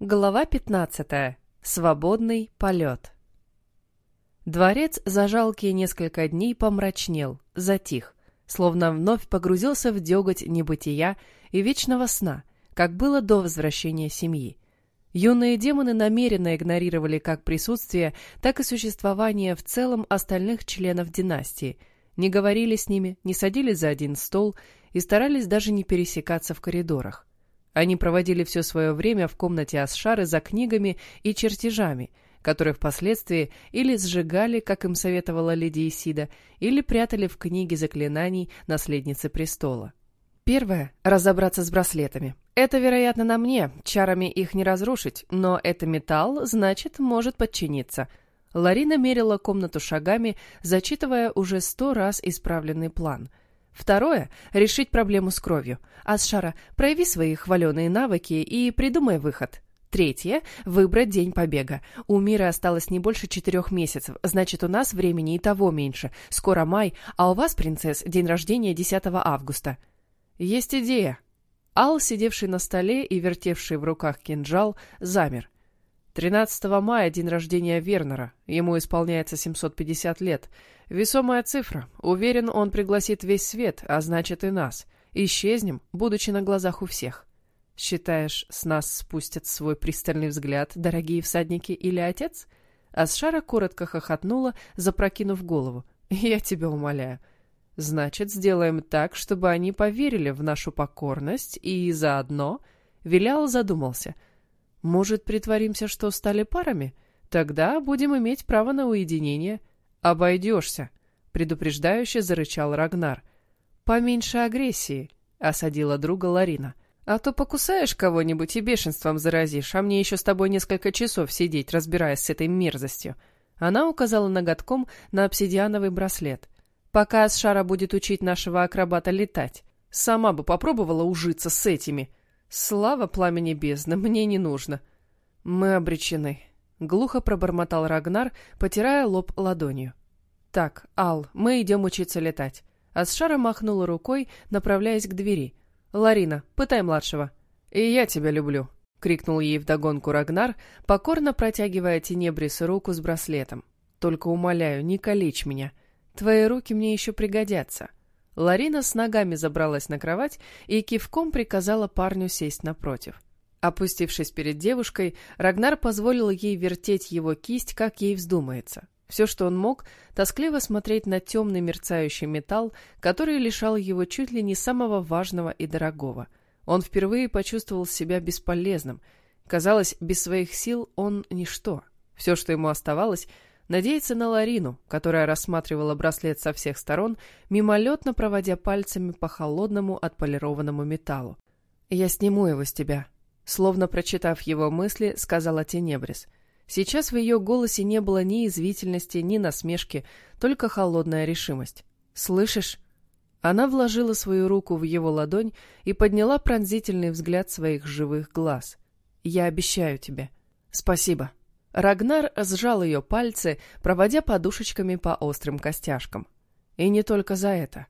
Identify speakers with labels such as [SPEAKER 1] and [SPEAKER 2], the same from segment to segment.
[SPEAKER 1] Глава 15. Свободный полет. Дворец за жалкие несколько дней помрачнел, затих, словно вновь погрузился в деготь небытия и вечного сна, как было до возвращения семьи. Юные демоны намеренно игнорировали как присутствие, так и существование в целом остальных членов династии, не говорили с ними, не садились за один стол и старались даже не пересекаться в коридорах. Они проводили все свое время в комнате Асшары за книгами и чертежами, которые впоследствии или сжигали, как им советовала леди Исида, или прятали в книге заклинаний наследницы престола. Первое — разобраться с браслетами. Это, вероятно, на мне, чарами их не разрушить, но это металл, значит, может подчиниться. Ларина мерила комнату шагами, зачитывая уже сто раз исправленный план — Второе — решить проблему с кровью. Асшара, прояви свои хваленые навыки и придумай выход. Третье — выбрать день побега. У мира осталось не больше четырех месяцев, значит, у нас времени и того меньше. Скоро май, а у вас, принцесс, день рождения 10 августа. Есть идея. Ал, сидевший на столе и вертевший в руках кинжал, замер. 13 мая день рождения Вернера. Ему исполняется 750 лет. Весомая цифра. Уверен, он пригласит весь свет, а значит и нас. Исчезнем, будучи на глазах у всех. Считаешь, с нас спустят свой пристальный взгляд дорогие всадники или отец? Асшара коротко хохотнула, запрокинув голову. Я тебя умоляю. Значит, сделаем так, чтобы они поверили в нашу покорность и заодно... Вилял задумался. Может, притворимся, что стали парами? Тогда будем иметь право на уединение. «Обойдешься», — предупреждающе зарычал Рагнар. «Поменьше агрессии», — осадила друга Ларина. «А то покусаешь кого-нибудь и бешенством заразишь, а мне еще с тобой несколько часов сидеть, разбираясь с этой мерзостью». Она указала ноготком на обсидиановый браслет. «Пока Асшара будет учить нашего акробата летать. Сама бы попробовала ужиться с этими. Слава пламени бездны, мне не нужно. Мы обречены». Глухо пробормотал Рагнар, потирая лоб ладонью. «Так, Ал, мы идем учиться летать». Асшара махнула рукой, направляясь к двери. «Ларина, пытай младшего». «И я тебя люблю», — крикнул ей вдогонку Рагнар, покорно протягивая Тенебрис руку с браслетом. «Только умоляю, не калечь меня. Твои руки мне еще пригодятся». Ларина с ногами забралась на кровать и кивком приказала парню сесть напротив. Опустившись перед девушкой, Рагнар позволил ей вертеть его кисть, как ей вздумается. Все, что он мог, тоскливо смотреть на темный мерцающий металл, который лишал его чуть ли не самого важного и дорогого. Он впервые почувствовал себя бесполезным. Казалось, без своих сил он ничто. Все, что ему оставалось, надеяться на Ларину, которая рассматривала браслет со всех сторон, мимолетно проводя пальцами по холодному отполированному металлу. «Я сниму его с тебя», Словно прочитав его мысли, сказала Тенебрис. Сейчас в ее голосе не было ни извительности, ни насмешки, только холодная решимость. «Слышишь?» Она вложила свою руку в его ладонь и подняла пронзительный взгляд своих живых глаз. «Я обещаю тебе». «Спасибо». Рагнар сжал ее пальцы, проводя подушечками по острым костяшкам. «И не только за это».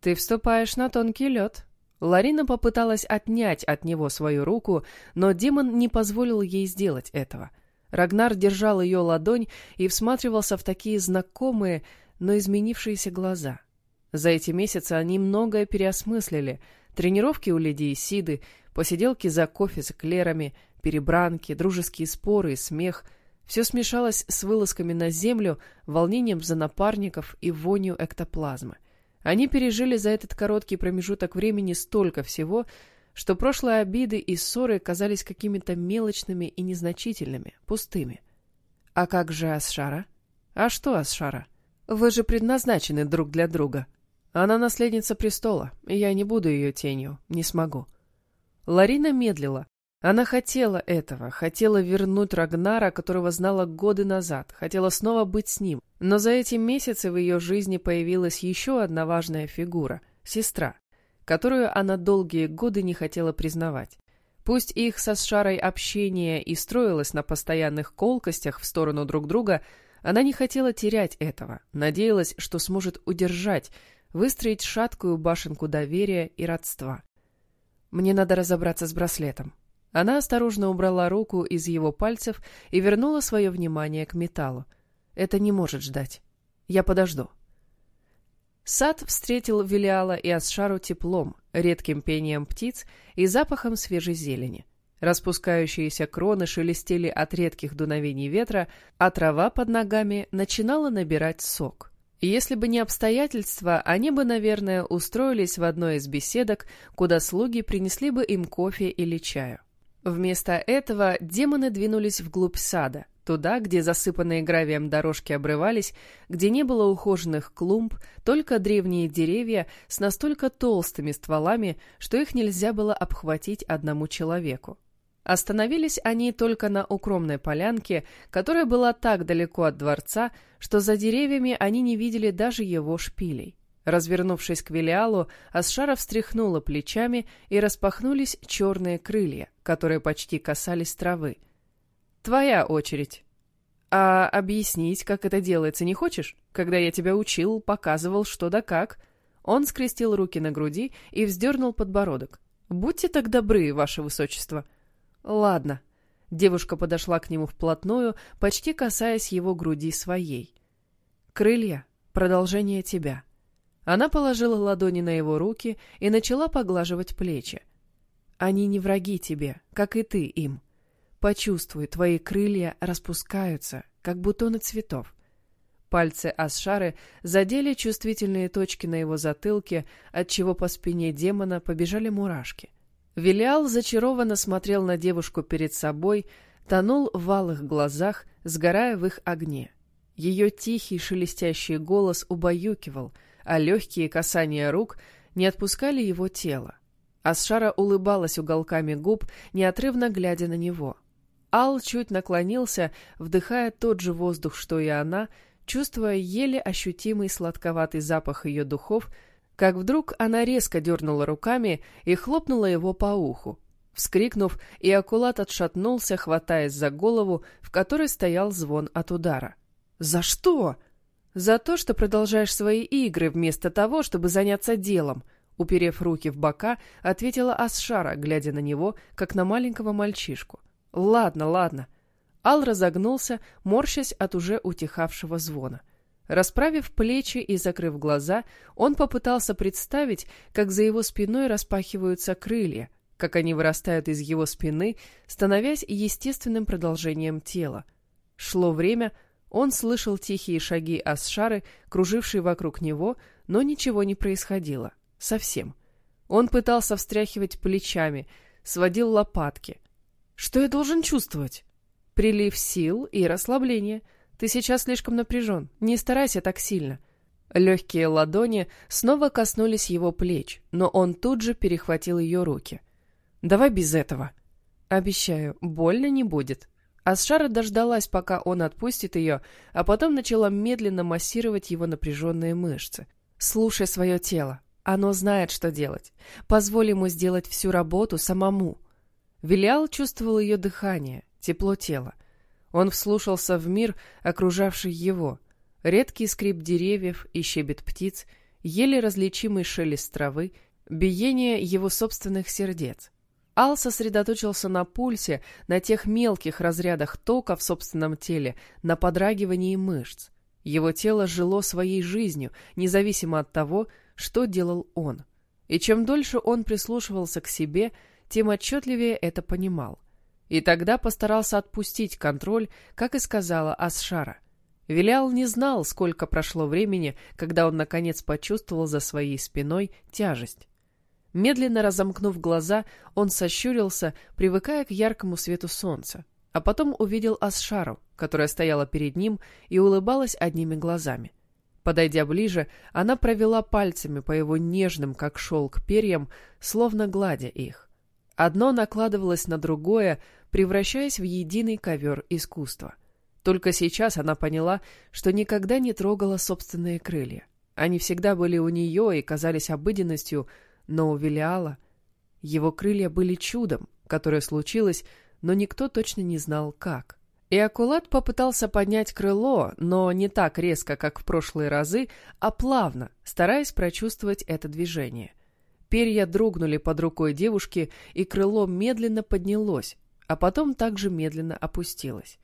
[SPEAKER 1] «Ты вступаешь на тонкий лед», Ларина попыталась отнять от него свою руку, но демон не позволил ей сделать этого. Рагнар держал ее ладонь и всматривался в такие знакомые, но изменившиеся глаза. За эти месяцы они многое переосмыслили. Тренировки у леди Исиды, посиделки за кофе с клерами, перебранки, дружеские споры и смех — все смешалось с вылазками на землю, волнением за напарников и вонью эктоплазмы — они пережили за этот короткий промежуток времени столько всего, что прошлые обиды и ссоры казались какими-то мелочными и незначительными, пустыми. А как же Асшара? А что Асшара? Вы же предназначены друг для друга. Она наследница престола, и я не буду ее тенью, не смогу. Ларина медлила, она хотела этого, хотела вернуть Рагнара, которого знала годы назад, хотела снова быть с ним. Но за эти месяцы в ее жизни появилась еще одна важная фигура — сестра, которую она долгие годы не хотела признавать. Пусть их со Шарой общение и строилось на постоянных колкостях в сторону друг друга, она не хотела терять этого, надеялась, что сможет удержать, выстроить шаткую башенку доверия и родства. «Мне надо разобраться с браслетом», Она осторожно убрала руку из его пальцев и вернула свое внимание к металлу. «Это не может ждать. Я подожду». Сад встретил Велиала и Асшару теплом, редким пением птиц и запахом свежей зелени. Распускающиеся кроны шелестели от редких дуновений ветра, а трава под ногами начинала набирать сок. Если бы не обстоятельства, они бы, наверное, устроились в одной из беседок, куда слуги принесли бы им кофе или чаю. Вместо этого демоны двинулись вглубь сада, туда, где засыпанные гравием дорожки обрывались, где не было ухоженных клумб, только древние деревья с настолько толстыми стволами, что их нельзя было обхватить одному человеку. Остановились они только на укромной полянке, которая была так далеко от дворца, что за деревьями они не видели даже его шпилей. Развернувшись к Велиалу, Асшара встряхнула плечами, и распахнулись черные крылья, которые почти касались травы. «Твоя очередь». «А объяснить, как это делается, не хочешь? Когда я тебя учил, показывал, что да как». Он скрестил руки на груди и вздернул подбородок. «Будьте так добры, ваше высочество». «Ладно». Девушка подошла к нему вплотную, почти касаясь его груди своей. «Крылья — продолжение тебя». Она положила ладони на его руки и начала поглаживать плечи. «Они не враги тебе, как и ты им. Почувствуй, твои крылья распускаются, как бутоны цветов. Пальцы Асшары задели чувствительные точки на его затылке, отчего по спине демона побежали мурашки. Вилиал зачарованно смотрел на девушку перед собой, тонул в алых глазах, сгорая в их огне. Ее тихий шелестящий голос убаюкивал, а легкие касания рук не отпускали его тело. Асшара улыбалась уголками губ, неотрывно глядя на него. Ал чуть наклонился, вдыхая тот же воздух, что и она, чувствуя еле ощутимый сладковатый запах ее духов — как вдруг она резко дернула руками и хлопнула его по уху. Вскрикнув, Иакулат отшатнулся, хватаясь за голову, в которой стоял звон от удара. «За что?» «За то, что продолжаешь свои игры вместо того, чтобы заняться делом», уперев руки в бока, ответила Асшара, глядя на него, как на маленького мальчишку. «Ладно, ладно». Ал разогнулся, морщась от уже утихавшего звона. Расправив плечи и закрыв глаза, он попытался представить, как за его спиной распахиваются крылья, как они вырастают из его спины, становясь естественным продолжением тела. Шло время, он слышал тихие шаги Асшары, кружившие вокруг него, но ничего не происходило. Совсем. Он пытался встряхивать плечами, сводил лопатки. Что я должен чувствовать? Прилив сил и расслабление — ты сейчас слишком напряжен. Не старайся так сильно». Легкие ладони снова коснулись его плеч, но он тут же перехватил ее руки. «Давай без этого». «Обещаю, больно не будет». Асшара дождалась, пока он отпустит ее, а потом начала медленно массировать его напряженные мышцы. «Слушай свое тело. Оно знает, что делать. Позволь ему сделать всю работу самому». Вилиал чувствовал ее дыхание, тепло тела. Он вслушался в мир, окружавший его. Редкий скрип деревьев и щебет птиц, еле различимый шелест травы, биение его собственных сердец. Ал сосредоточился на пульсе, на тех мелких разрядах тока в собственном теле, на подрагивании мышц. Его тело жило своей жизнью, независимо от того, что делал он. И чем дольше он прислушивался к себе, тем отчетливее это понимал. И тогда постарался отпустить контроль, как и сказала Асшара. Вилял не знал, сколько прошло времени, когда он наконец почувствовал за своей спиной тяжесть. Медленно разомкнув глаза, он сощурился, привыкая к яркому свету солнца, а потом увидел Асшару, которая стояла перед ним и улыбалась одними глазами. Подойдя ближе, она провела пальцами по его нежным, как шелк, перьям, словно гладя их. Одно накладывалось на другое, превращаясь в единый ковер искусства. Только сейчас она поняла, что никогда не трогала собственные крылья. Они всегда были у нее и казались обыденностью, но у Велиала его крылья были чудом, которое случилось, но никто точно не знал, как. И Акулат попытался поднять крыло, но не так резко, как в прошлые разы, а плавно, стараясь прочувствовать это движение. Перья дрогнули под рукой девушки, и крыло медленно поднялось, а потом также медленно опустилось.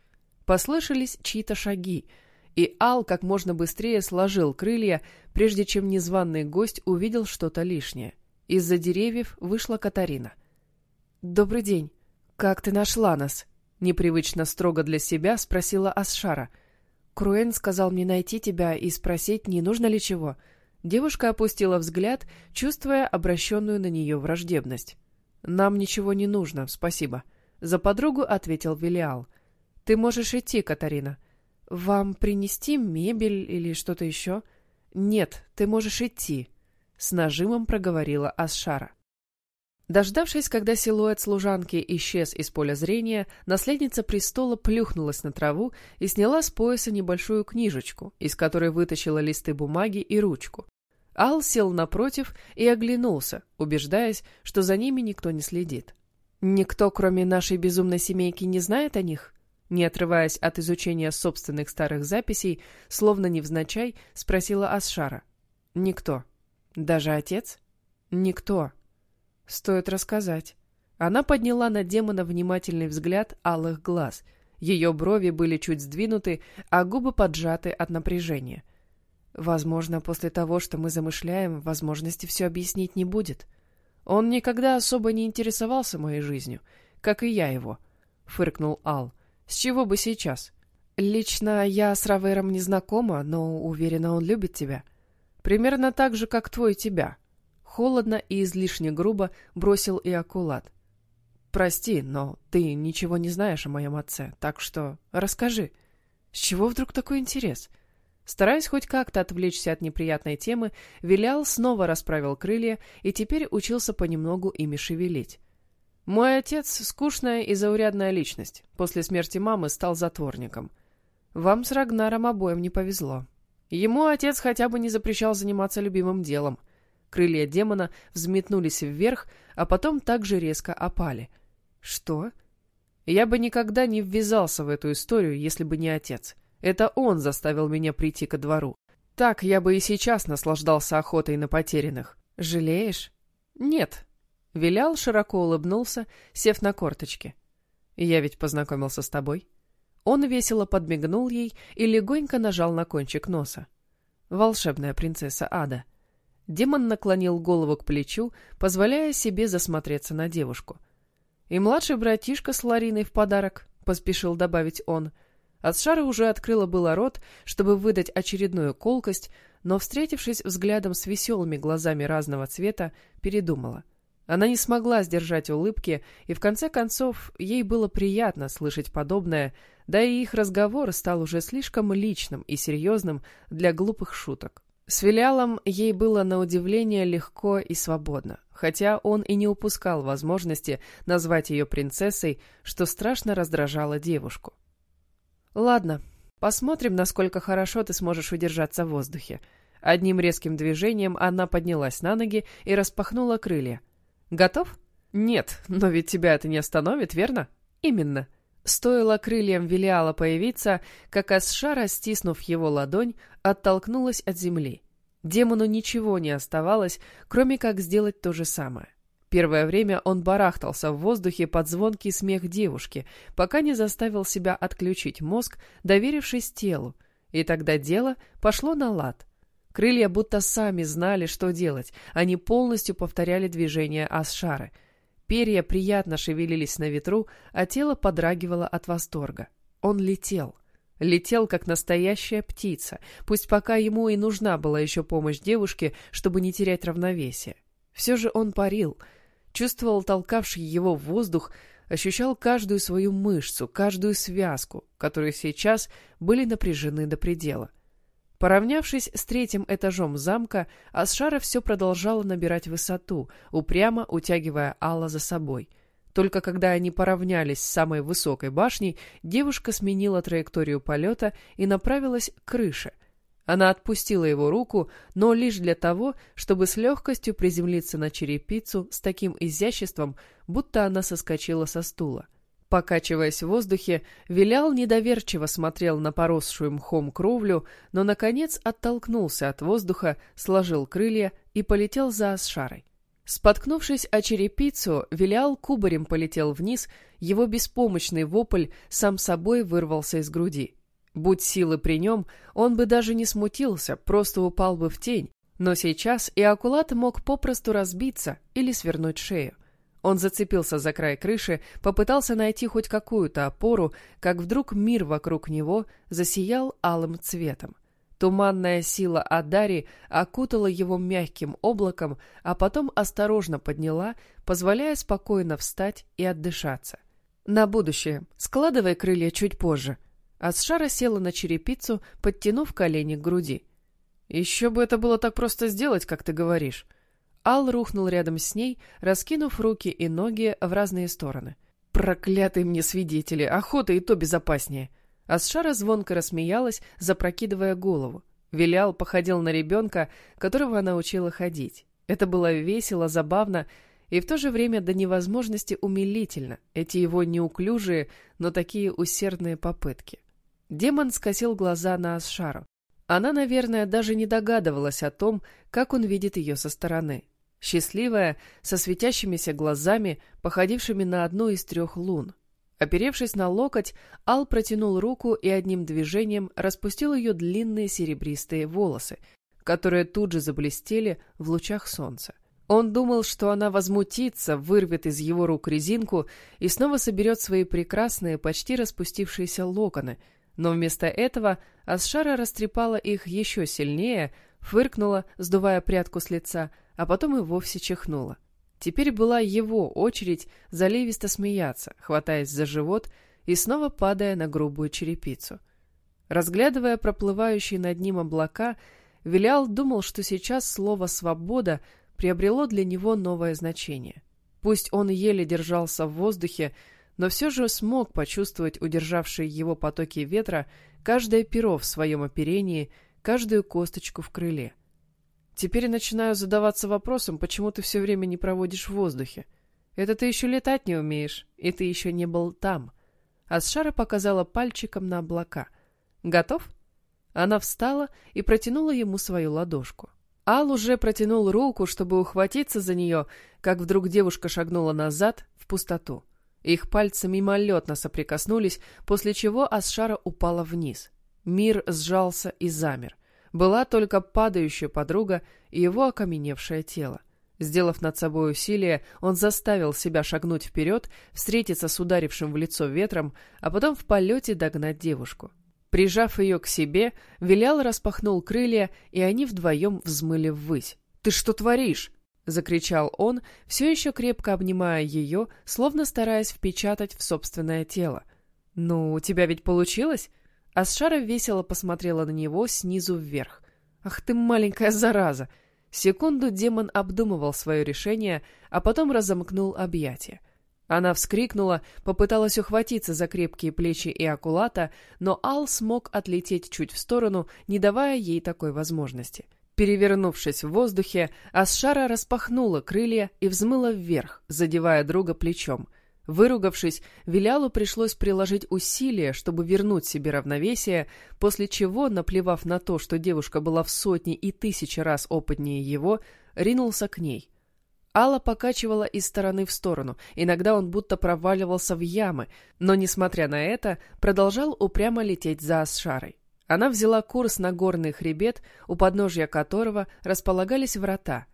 [SPEAKER 1] Послышались чьи-то шаги, и Ал как можно быстрее сложил крылья, прежде чем незваный гость увидел что-то лишнее. Из-за деревьев вышла Катарина. «Добрый день. Как ты нашла нас?» Непривычно строго для себя спросила Асшара. «Круэн сказал мне найти тебя и спросить, не нужно ли чего». Девушка опустила взгляд, чувствуя обращенную на нее враждебность. «Нам ничего не нужно, спасибо», — за подругу ответил Велиал. «Ты можешь идти, Катарина. Вам принести мебель или что-то еще?» «Нет, ты можешь идти», — с нажимом проговорила Асшара. Дождавшись, когда силуэт служанки исчез из поля зрения, наследница престола плюхнулась на траву и сняла с пояса небольшую книжечку, из которой вытащила листы бумаги и ручку. Ал сел напротив и оглянулся, убеждаясь, что за ними никто не следит. «Никто, кроме нашей безумной семейки, не знает о них?» Не отрываясь от изучения собственных старых записей, словно невзначай, спросила Асшара. «Никто. Даже отец?» «Никто», Стоит рассказать. Она подняла на демона внимательный взгляд алых глаз. Ее брови были чуть сдвинуты, а губы поджаты от напряжения. Возможно, после того, что мы замышляем, возможности все объяснить не будет. Он никогда особо не интересовался моей жизнью, как и я его, — фыркнул Ал. С чего бы сейчас? Лично я с Равером не знакома, но уверена, он любит тебя. Примерно так же, как твой тебя. Холодно и излишне грубо бросил и акулат. «Прости, но ты ничего не знаешь о моем отце, так что расскажи. С чего вдруг такой интерес?» Стараясь хоть как-то отвлечься от неприятной темы, Вилял снова расправил крылья и теперь учился понемногу ими шевелить. «Мой отец — скучная и заурядная личность. После смерти мамы стал затворником. Вам с Рагнаром обоим не повезло. Ему отец хотя бы не запрещал заниматься любимым делом — Крылья демона взметнулись вверх, а потом также резко опали. Что? Я бы никогда не ввязался в эту историю, если бы не отец. Это он заставил меня прийти ко двору. Так я бы и сейчас наслаждался охотой на потерянных. Жалеешь? Нет. Вилял широко улыбнулся, сев на корточки. Я ведь познакомился с тобой. Он весело подмигнул ей и легонько нажал на кончик носа. Волшебная принцесса Ада. Демон наклонил голову к плечу, позволяя себе засмотреться на девушку. «И младший братишка с Лариной в подарок», — поспешил добавить он. Асшара уже открыла было рот, чтобы выдать очередную колкость, но, встретившись взглядом с веселыми глазами разного цвета, передумала. Она не смогла сдержать улыбки, и в конце концов ей было приятно слышать подобное, да и их разговор стал уже слишком личным и серьезным для глупых шуток. С Вилялом ей было на удивление легко и свободно, хотя он и не упускал возможности назвать ее принцессой, что страшно раздражало девушку. «Ладно, посмотрим, насколько хорошо ты сможешь удержаться в воздухе». Одним резким движением она поднялась на ноги и распахнула крылья. «Готов?» «Нет, но ведь тебя это не остановит, верно?» «Именно. Стоило крыльям Велиала появиться, как Асшара, стиснув его ладонь, оттолкнулась от земли. Демону ничего не оставалось, кроме как сделать то же самое. Первое время он барахтался в воздухе под звонкий смех девушки, пока не заставил себя отключить мозг, доверившись телу, и тогда дело пошло на лад. Крылья будто сами знали, что делать, они полностью повторяли движения Асшары — Перья приятно шевелились на ветру, а тело подрагивало от восторга. Он летел. Летел, как настоящая птица, пусть пока ему и нужна была еще помощь девушке, чтобы не терять равновесие. Все же он парил, чувствовал толкавший его в воздух, ощущал каждую свою мышцу, каждую связку, которые сейчас были напряжены до предела. Поравнявшись с третьим этажом замка, Асшара все продолжала набирать высоту, упрямо утягивая Алла за собой. Только когда они поравнялись с самой высокой башней, девушка сменила траекторию полета и направилась к крыше. Она отпустила его руку, но лишь для того, чтобы с легкостью приземлиться на черепицу с таким изяществом, будто она соскочила со стула. Покачиваясь в воздухе, Вилял недоверчиво смотрел на поросшую мхом кровлю, но, наконец, оттолкнулся от воздуха, сложил крылья и полетел за Асшарой. Споткнувшись о черепицу, Вилиал кубарем полетел вниз, его беспомощный вопль сам собой вырвался из груди. Будь силы при нем, он бы даже не смутился, просто упал бы в тень, но сейчас и акулат мог попросту разбиться или свернуть шею. Он зацепился за край крыши, попытался найти хоть какую-то опору, как вдруг мир вокруг него засиял алым цветом. Туманная сила Адари окутала его мягким облаком, а потом осторожно подняла, позволяя спокойно встать и отдышаться. «На будущее. Складывай крылья чуть позже». Асшара села на черепицу, подтянув колени к груди. «Еще бы это было так просто сделать, как ты говоришь». Ал рухнул рядом с ней, раскинув руки и ноги в разные стороны. «Проклятые мне свидетели! Охота и то безопаснее!» Асшара звонко рассмеялась, запрокидывая голову. Вилял походил на ребенка, которого она учила ходить. Это было весело, забавно и в то же время до невозможности умилительно, эти его неуклюжие, но такие усердные попытки. Демон скосил глаза на Асшару. Она, наверное, даже не догадывалась о том, как он видит ее со стороны. Счастливая, со светящимися глазами, походившими на одну из трех лун. Оперевшись на локоть, Ал протянул руку и одним движением распустил ее длинные серебристые волосы, которые тут же заблестели в лучах солнца. Он думал, что она возмутится, вырвет из его рук резинку и снова соберет свои прекрасные, почти распустившиеся локоны, но вместо этого Асшара растрепала их еще сильнее, фыркнула, сдувая прядку с лица, а потом и вовсе чихнула. Теперь была его очередь заливисто смеяться, хватаясь за живот и снова падая на грубую черепицу. Разглядывая проплывающие над ним облака, Вилял думал, что сейчас слово «свобода» приобрело для него новое значение. Пусть он еле держался в воздухе, но все же смог почувствовать удержавшие его потоки ветра каждое перо в своем оперении, каждую косточку в крыле — Теперь начинаю задаваться вопросом, почему ты все время не проводишь в воздухе. Это ты еще летать не умеешь, и ты еще не был там. Асшара показала пальчиком на облака. Готов? Она встала и протянула ему свою ладошку. Ал уже протянул руку, чтобы ухватиться за нее, как вдруг девушка шагнула назад, в пустоту. Их пальцы мимолетно соприкоснулись, после чего Асшара упала вниз. Мир сжался и замер. Была только падающая подруга и его окаменевшее тело. Сделав над собой усилие, он заставил себя шагнуть вперед, встретиться с ударившим в лицо ветром, а потом в полете догнать девушку. Прижав ее к себе, Вилял распахнул крылья, и они вдвоем взмыли ввысь. «Ты что творишь?» — закричал он, все еще крепко обнимая ее, словно стараясь впечатать в собственное тело. «Ну, у тебя ведь получилось?» Асшара весело посмотрела на него снизу вверх. «Ах ты маленькая зараза!» Секунду демон обдумывал свое решение, а потом разомкнул объятия. Она вскрикнула, попыталась ухватиться за крепкие плечи и акулата, но Ал смог отлететь чуть в сторону, не давая ей такой возможности. Перевернувшись в воздухе, Асшара распахнула крылья и взмыла вверх, задевая друга плечом — Выругавшись, Вилялу пришлось приложить усилия, чтобы вернуть себе равновесие, после чего, наплевав на то, что девушка была в сотни и тысячи раз опытнее его, ринулся к ней. Алла покачивала из стороны в сторону, иногда он будто проваливался в ямы, но, несмотря на это, продолжал упрямо лететь за Асшарой. Она взяла курс на горный хребет, у подножья которого располагались врата.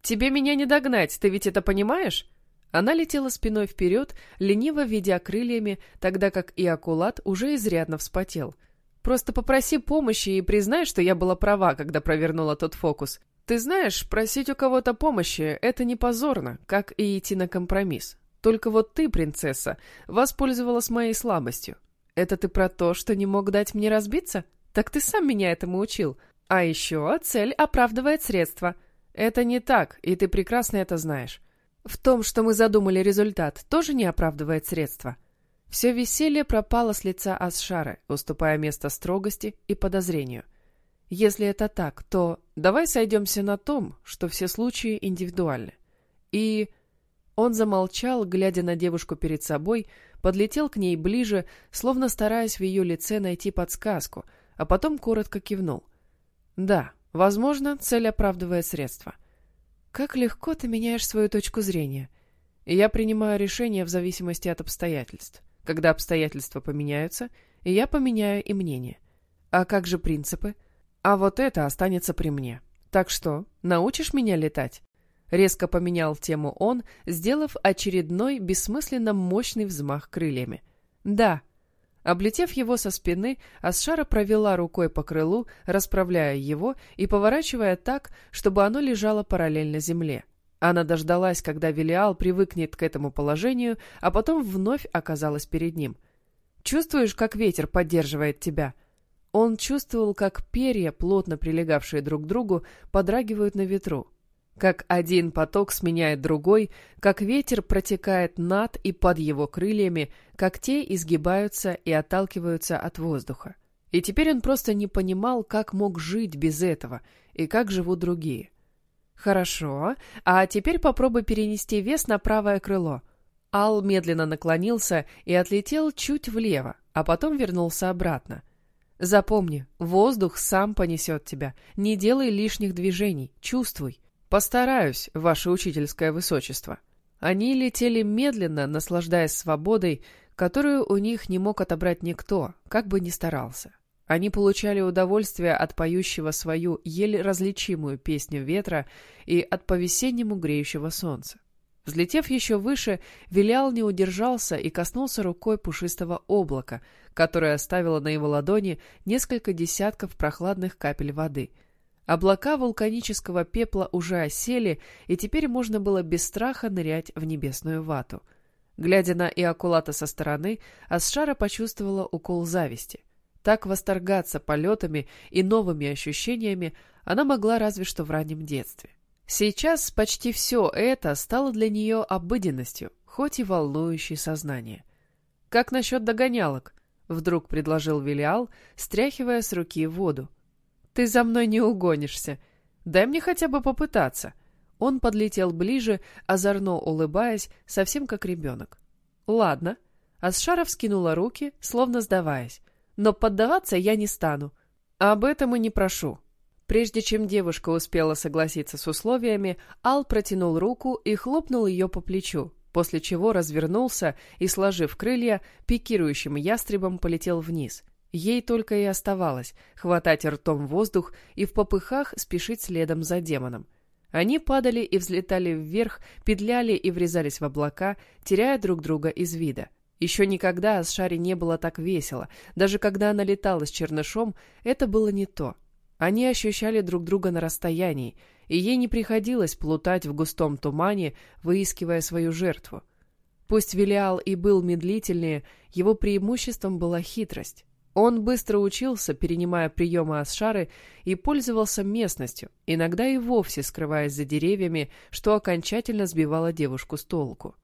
[SPEAKER 1] «Тебе меня не догнать, ты ведь это понимаешь?» Она летела спиной вперед, лениво ведя крыльями, тогда как и Акулат уже изрядно вспотел. «Просто попроси помощи и признай, что я была права, когда провернула тот фокус. Ты знаешь, просить у кого-то помощи — это не позорно, как и идти на компромисс. Только вот ты, принцесса, воспользовалась моей слабостью. Это ты про то, что не мог дать мне разбиться? Так ты сам меня этому учил. А еще цель оправдывает средства. Это не так, и ты прекрасно это знаешь. В том, что мы задумали результат, тоже не оправдывает средства. Все веселье пропало с лица Асшары, уступая место строгости и подозрению. Если это так, то давай сойдемся на том, что все случаи индивидуальны. И... Он замолчал, глядя на девушку перед собой, подлетел к ней ближе, словно стараясь в ее лице найти подсказку, а потом коротко кивнул. Да, возможно, цель оправдывает средства. Как легко ты меняешь свою точку зрения. Я принимаю решение в зависимости от обстоятельств. Когда обстоятельства поменяются, я поменяю и мнение. А как же принципы? А вот это останется при мне. Так что, научишь меня летать? Резко поменял тему он, сделав очередной бессмысленно мощный взмах крыльями. Да. Облетев его со спины, Асшара провела рукой по крылу, расправляя его и поворачивая так, чтобы оно лежало параллельно земле. Она дождалась, когда Велиал привыкнет к этому положению, а потом вновь оказалась перед ним. «Чувствуешь, как ветер поддерживает тебя?» Он чувствовал, как перья, плотно прилегавшие друг к другу, подрагивают на ветру. Как один поток сменяет другой, как ветер протекает над и под его крыльями, как те изгибаются и отталкиваются от воздуха. И теперь он просто не понимал, как мог жить без этого, и как живут другие. «Хорошо, а теперь попробуй перенести вес на правое крыло». Ал медленно наклонился и отлетел чуть влево, а потом вернулся обратно. «Запомни, воздух сам понесет тебя. Не делай лишних движений, чувствуй». «Постараюсь, ваше учительское высочество». Они летели медленно, наслаждаясь свободой, которую у них не мог отобрать никто, как бы ни старался. Они получали удовольствие от поющего свою еле различимую песню ветра и от по-весеннему греющего солнца. Взлетев еще выше, Вилял не удержался и коснулся рукой пушистого облака, которое оставило на его ладони несколько десятков прохладных капель воды. Облака вулканического пепла уже осели, и теперь можно было без страха нырять в небесную вату. Глядя на Иокулата со стороны, Асшара почувствовала укол зависти. Так восторгаться полетами и новыми ощущениями она могла разве что в раннем детстве. Сейчас почти все это стало для нее обыденностью, хоть и волнующей сознание. «Как насчет догонялок?» — вдруг предложил Велиал, стряхивая с руки воду. «Ты за мной не угонишься. Дай мне хотя бы попытаться». Он подлетел ближе, озорно улыбаясь, совсем как ребенок. «Ладно». Асшара вскинула руки, словно сдаваясь но поддаваться я не стану. Об этом и не прошу. Прежде чем девушка успела согласиться с условиями, Ал протянул руку и хлопнул ее по плечу, после чего развернулся и, сложив крылья, пикирующим ястребом полетел вниз. Ей только и оставалось хватать ртом воздух и в попыхах спешить следом за демоном. Они падали и взлетали вверх, петляли и врезались в облака, теряя друг друга из вида — еще никогда с Шари не было так весело. Даже когда она летала с чернышом, это было не то. Они ощущали друг друга на расстоянии, и ей не приходилось плутать в густом тумане, выискивая свою жертву. Пусть Велиал и был медлительнее, его преимуществом была хитрость. Он быстро учился, перенимая приемы Асшары, и пользовался местностью, иногда и вовсе скрываясь за деревьями, что окончательно сбивало девушку с толку.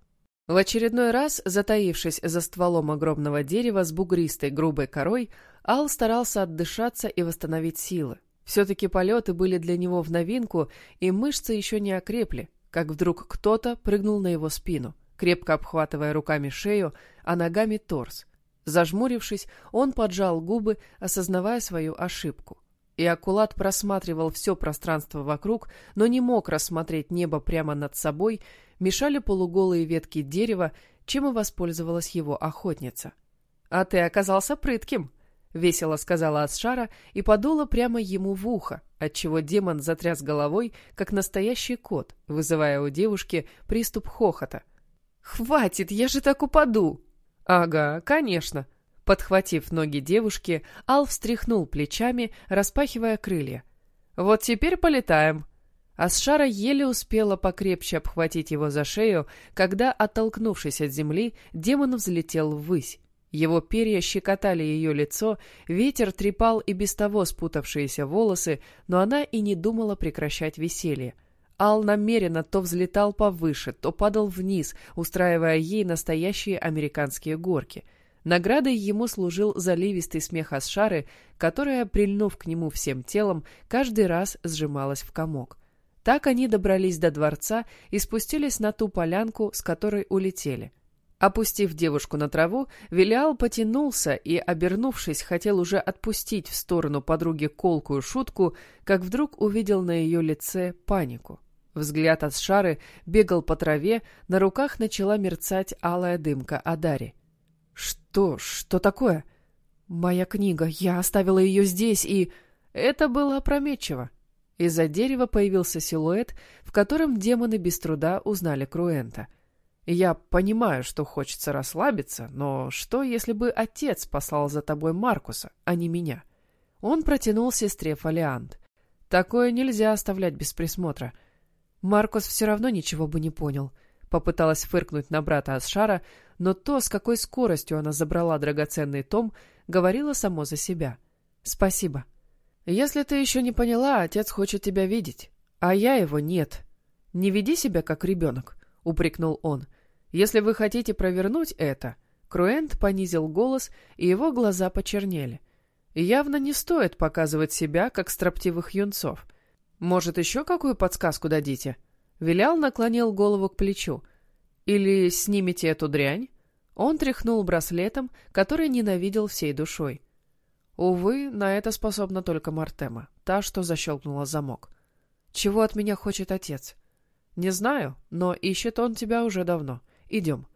[SPEAKER 1] В очередной раз, затаившись за стволом огромного дерева с бугристой грубой корой, Ал старался отдышаться и восстановить силы. Все-таки полеты были для него в новинку, и мышцы еще не окрепли, как вдруг кто-то прыгнул на его спину, крепко обхватывая руками шею, а ногами торс. Зажмурившись, он поджал губы, осознавая свою ошибку. И Акулат просматривал все пространство вокруг, но не мог рассмотреть небо прямо над собой, мешали полуголые ветки дерева, чем и воспользовалась его охотница. «А ты оказался прытким!» — весело сказала Асшара и подула прямо ему в ухо, отчего демон затряс головой, как настоящий кот, вызывая у девушки приступ хохота. «Хватит, я же так упаду!» «Ага, конечно!» Подхватив ноги девушки, Ал встряхнул плечами, распахивая крылья. «Вот теперь полетаем!» Асшара еле успела покрепче обхватить его за шею, когда, оттолкнувшись от земли, демон взлетел ввысь. Его перья щекотали ее лицо, ветер трепал и без того спутавшиеся волосы, но она и не думала прекращать веселье. Ал намеренно то взлетал повыше, то падал вниз, устраивая ей настоящие американские горки — Наградой ему служил заливистый смех Асшары, которая, прильнув к нему всем телом, каждый раз сжималась в комок. Так они добрались до дворца и спустились на ту полянку, с которой улетели. Опустив девушку на траву, Велиал потянулся и, обернувшись, хотел уже отпустить в сторону подруги колкую шутку, как вдруг увидел на ее лице панику. Взгляд от шары бегал по траве, на руках начала мерцать алая дымка Адари. «Что? Что такое?» «Моя книга. Я оставила ее здесь, и...» Это было опрометчиво. Из-за дерева появился силуэт, в котором демоны без труда узнали Круэнта. «Я понимаю, что хочется расслабиться, но что, если бы отец послал за тобой Маркуса, а не меня?» Он протянул сестре фолиант. «Такое нельзя оставлять без присмотра». Маркус все равно ничего бы не понял. Попыталась фыркнуть на брата Асшара, но то, с какой скоростью она забрала драгоценный том, говорило само за себя. «Спасибо». «Если ты еще не поняла, отец хочет тебя видеть, а я его нет. Не веди себя как ребенок», — упрекнул он. «Если вы хотите провернуть это...» Круэнт понизил голос, и его глаза почернели. «Явно не стоит показывать себя, как строптивых юнцов. Может, еще какую подсказку дадите?» Вилял наклонил голову к плечу. «Или снимите эту дрянь?» Он тряхнул браслетом, который ненавидел всей душой. Увы, на это способна только Мартема, та, что защелкнула замок. Чего от меня хочет отец? Не знаю, но ищет он тебя уже давно. Идем.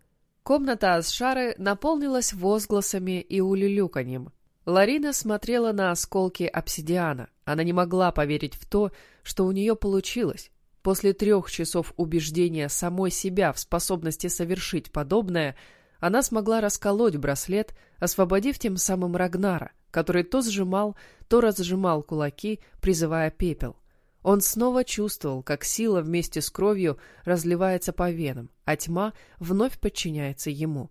[SPEAKER 1] Комната Асшары наполнилась возгласами и улюлюканьем. Ларина смотрела на осколки обсидиана. Она не могла поверить в то, что у нее получилось. После трех часов убеждения самой себя в способности совершить подобное, она смогла расколоть браслет, освободив тем самым Рагнара, который то сжимал, то разжимал кулаки, призывая пепел. Он снова чувствовал, как сила вместе с кровью разливается по венам, а тьма вновь подчиняется ему.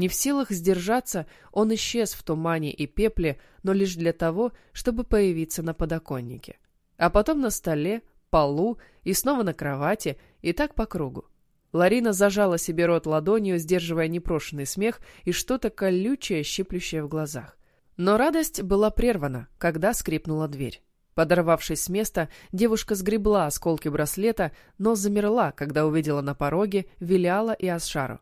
[SPEAKER 1] Не в силах сдержаться, он исчез в тумане и пепле, но лишь для того, чтобы появиться на подоконнике. А потом на столе, полу и снова на кровати, и так по кругу. Ларина зажала себе рот ладонью, сдерживая непрошенный смех и что-то колючее, щиплющее в глазах. Но радость была прервана, когда скрипнула дверь. Подорвавшись с места, девушка сгребла осколки браслета, но замерла, когда увидела на пороге Виляла и Асшару.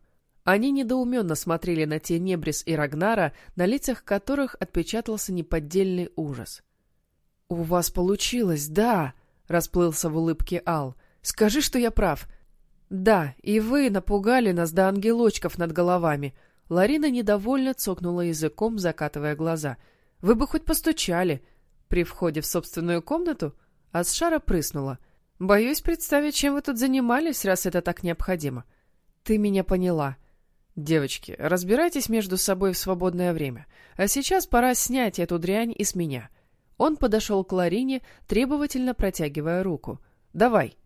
[SPEAKER 1] Они недоуменно смотрели на те Небрис и Рагнара, на лицах которых отпечатался неподдельный ужас. — У вас получилось, да! — расплылся в улыбке Ал. — Скажи, что я прав. — Да, и вы напугали нас до ангелочков над головами. — Ларина недовольно цокнула языком, закатывая глаза. «Вы бы хоть постучали!» При входе в собственную комнату Асшара прыснула. «Боюсь представить, чем вы тут занимались, раз это так необходимо». «Ты меня поняла». «Девочки, разбирайтесь между собой в свободное время. А сейчас пора снять эту дрянь из меня». Он подошел к Ларине, требовательно протягивая руку. «Давай».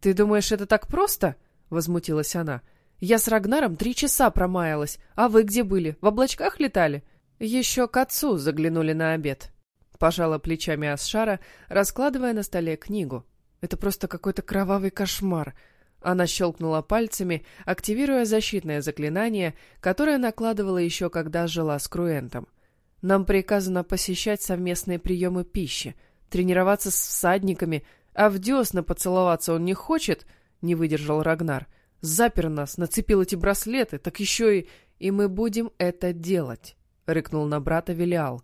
[SPEAKER 1] «Ты думаешь, это так просто?» — возмутилась она. Я с Рагнаром три часа промаялась. А вы где были? В облачках летали? Еще к отцу заглянули на обед. Пожала плечами Асшара, раскладывая на столе книгу. Это просто какой-то кровавый кошмар. Она щелкнула пальцами, активируя защитное заклинание, которое накладывала еще когда жила с Круэнтом. Нам приказано посещать совместные приемы пищи, тренироваться с всадниками, а в десна поцеловаться он не хочет, — не выдержал Рагнар. — Запер нас, нацепил эти браслеты, так еще и... И мы будем это делать, — рыкнул на брата Велиал.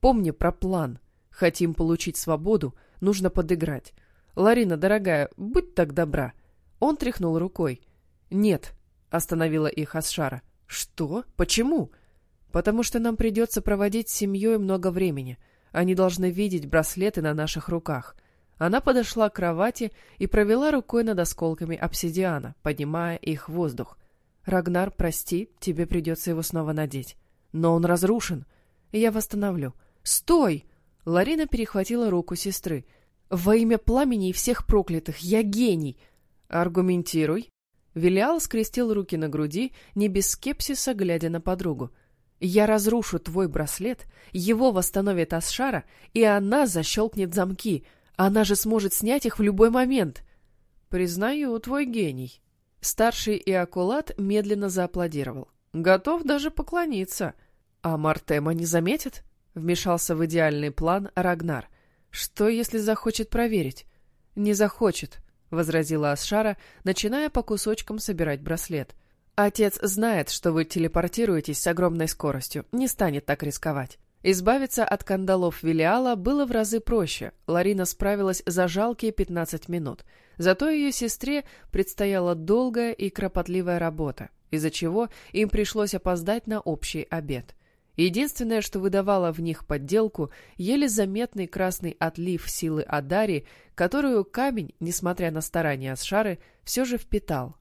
[SPEAKER 1] Помни про план. Хотим получить свободу, нужно подыграть. Ларина, дорогая, будь так добра. Он тряхнул рукой. Нет, — остановила их Асшара. Что? Почему? Потому что нам придется проводить с семьей много времени. Они должны видеть браслеты на наших руках. Она подошла к кровати и провела рукой над осколками обсидиана, поднимая их в воздух. «Рагнар, прости, тебе придется его снова надеть. Но он разрушен. Я восстановлю». «Стой!» Ларина перехватила руку сестры. «Во имя пламени и всех проклятых, я гений!» «Аргументируй!» Вилиал скрестил руки на груди, не без скепсиса, глядя на подругу. «Я разрушу твой браслет, его восстановит Асшара, и она защелкнет замки. Она же сможет снять их в любой момент. Признаю, твой гений. Старший Иакулат медленно зааплодировал. Готов даже поклониться. А Мартема не заметит? Вмешался в идеальный план Рагнар. Что, если захочет проверить? Не захочет, возразила Асшара, начиная по кусочкам собирать браслет. Отец знает, что вы телепортируетесь с огромной скоростью, не станет так рисковать. Избавиться от кандалов Велиала было в разы проще. Ларина справилась за жалкие 15 минут. Зато ее сестре предстояла долгая и кропотливая работа, из-за чего им пришлось опоздать на общий обед. Единственное, что выдавало в них подделку, еле заметный красный отлив силы Адари, которую камень, несмотря на старания Асшары, все же впитал.